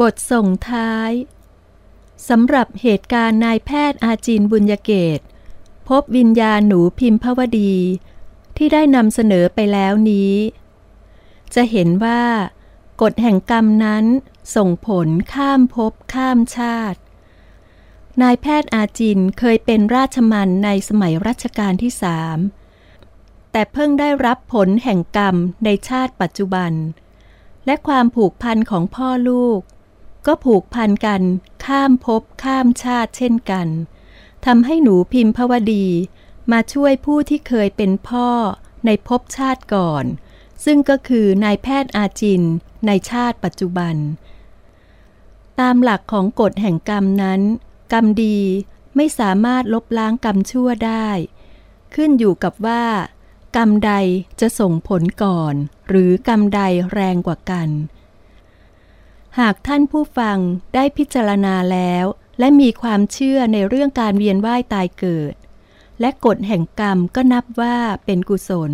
บทส่งท้าย สำหรับเหตุการณ์นายแพทย์อาจินบุญยเกต พบวิญญาณหนูพิมพวดี ที่ได้นำเสนอไปแล้วนี้ จะเห็นว่ากฎแห่งกรรมนั้นส่งผลข้ามภพข้ามชาติ นายแพทย์อาจินเคยเป็นราชมันในสมัยรัชกาลที่สามแต่เพิ่งได้รับผลแห่งกรรมในชาติปัจจุบัน และความผูกพันของพ่อลูก ก็ผูกพันกัน ข้ามภพข้ามชาติเช่นกันทำให้หนูพิมพวดี มาช่วยผู้ที่เคยเป็นพ่อในภพชาติก่อน ซึ่งก็คือนายแพทย์อาจินในชาติปัจจุบัน ตามหลักของกฎแห่งกรรมนั้น กรรมดีไม่สามารถลบล้างกรรมชั่วได้ ขึ้นอยู่กับว่า กรรมใดจะส่งผลก่อน หรือกรรมใดแรงกว่ากัน หากท่านผู้ฟังได้พิจารณาแล้ว และมีความเชื่อในเรื่องการเวียนว่ายตายเกิด และกฎแห่งกรรมก็นับว่าเป็นกุศล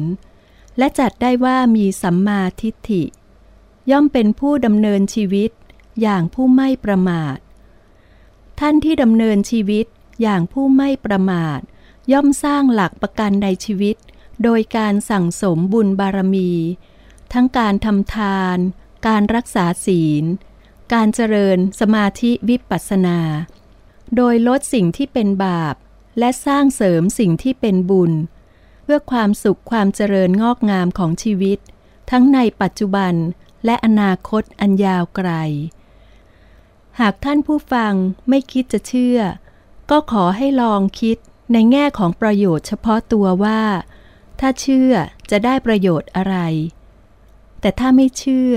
และจัดได้ว่ามีสัมมาทิฏฐิ ย่อมเป็นผู้ดำเนินชีวิตอย่างผู้ไม่ประมาท ท่านที่ดำเนินชีวิตอย่างผู้ไม่ประมาท ย่อมสร้างหลักประกันในชีวิต โดยการสั่งสมบุญบารมี ทั้งการทำทาน การรักษาศีล การเจริญสมาธิวิปัสสนา โดยลดสิ่งที่เป็นบาป และสร้างเสริมสิ่งที่เป็นบุญ เพื่อความสุขความเจริญงอกงามของชีวิต ทั้งในปัจจุบันและอนาคตอันยาวไกล หากท่านผู้ฟังไม่คิดจะเชื่อ ก็ขอให้ลองคิดในแง่ของประโยชน์เฉพาะตัวว่า ถ้าเชื่อจะได้ประโยชน์อะไร แต่ถ้าไม่เชื่อ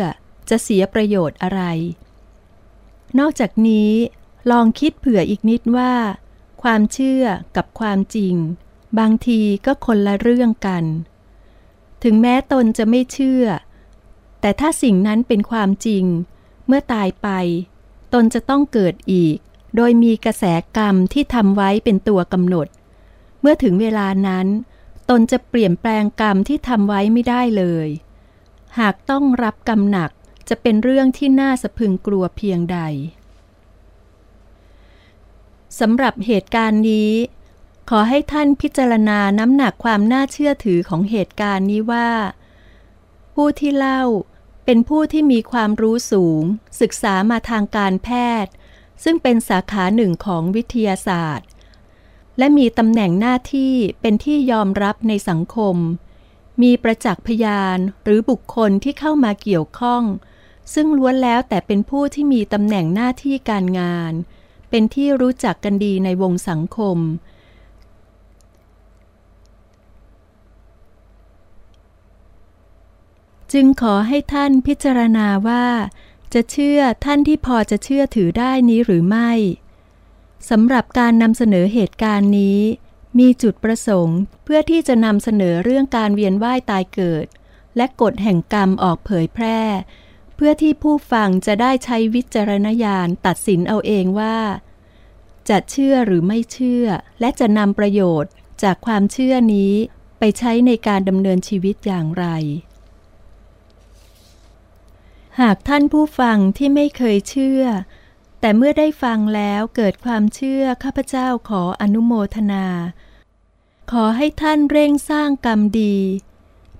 จะเสียประโยชน์อะไร นอกจากนี้ลองคิดเผื่ออีกนิดว่า ความเชื่อกับความจริง บางทีก็คนละเรื่องกัน ถึงแม้ตนจะไม่เชื่อ แต่ถ้าสิ่งนั้นเป็นความจริง เมื่อตายไป ตนจะต้องเกิดอีก โดยมีกระแสกรรมที่ทำไว้เป็นตัวกำหนด เมื่อถึงเวลานั้น ตนจะเปลี่ยนแปลงกรรมที่ทำไว้ไม่ได้เลย หากต้องรับกรรมหนัก จะเป็นเรื่องที่น่าสะพึงกลัวเพียงใดสำหรับเหตุการณ์นี้ ขอให้ท่านพิจารณาน้ำหนักความน่าเชื่อถือของเหตุการณ์นี้ว่า ผู้ที่เล่าเป็นผู้ที่มีความรู้สูง ศึกษามาทางการแพทย์ ซึ่งเป็นสาขาหนึ่งของวิทยาศาสตร์ และมีตำแหน่งหน้าที่เป็นที่ยอมรับในสังคม มีประจักษ์พยานหรือบุคคลที่เข้ามาเกี่ยวข้อง ซึ่งล้วนแล้วแต่เป็นผู้ที่มีตำแหน่งหน้าที่การงาน เป็นที่รู้จักกันดีในวงสังคม จึงขอให้ท่านพิจารณาว่า จะเชื่อท่านที่พอจะเชื่อถือได้นี้หรือไม่สำหรับการนำเสนอเหตุการณ์นี้ มีจุดประสงค์เพื่อที่จะนำเสนอเรื่องการเวียนว่ายตายเกิด และกฎแห่งกรรมออกเผยแพร่ เพื่อที่ผู้ฟังจะได้ใช้วิจารณญาณตัดสินเอาเองว่า จะเชื่อหรือไม่เชื่อ และจะนำประโยชน์จากความเชื่อนี้ไปใช้ในการดำเนินชีวิตอย่างไร หากท่านผู้ฟังที่ไม่เคยเชื่อ แต่เมื่อได้ฟังแล้วเกิดความเชื่อข้าพเจ้าขออนุโมทนา ขอให้ท่านเร่งสร้างกรรมดี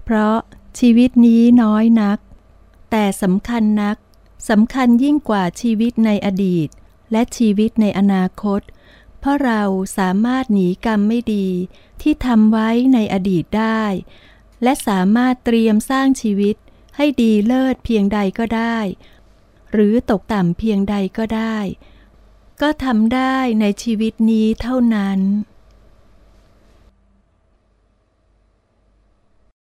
เพราะชีวิตนี้น้อยนัก แต่สำคัญนักสำคัญยิ่งกว่าชีวิตในอดีต และชีวิตในอนาคต เพราะเราสามารถหนีกรรมไม่ดีที่ทำไว้ในอดีตได้ และสามารถเตรียมสร้างชีวิตให้ดีเลิศเพียงใดก็ได้ หรือตกต่ำเพียงใดก็ได้ ก็ทำได้ในชีวิตนี้เท่านั้น